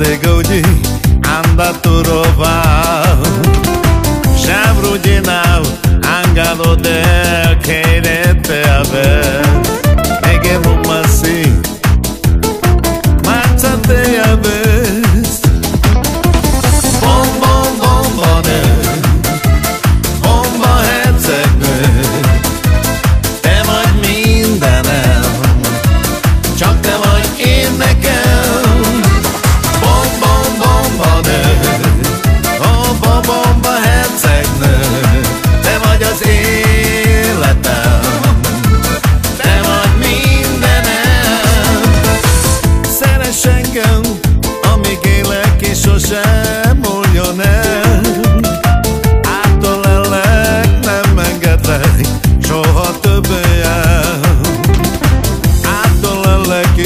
de goudi Anda turoval Shabru dinau Angalo de keirete abel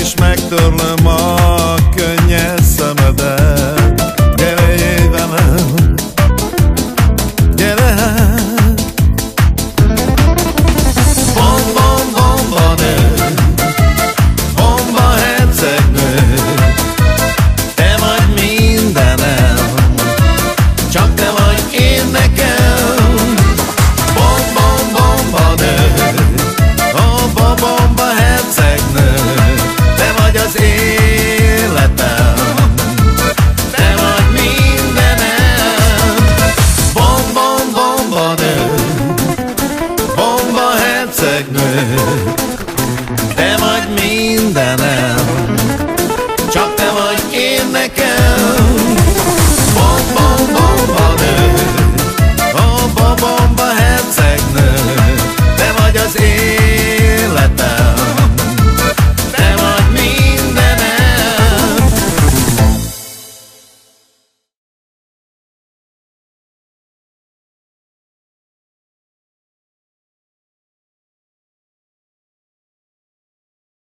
smack the limo. megnő Te vagy mindenem. Csak te vagy én nekem.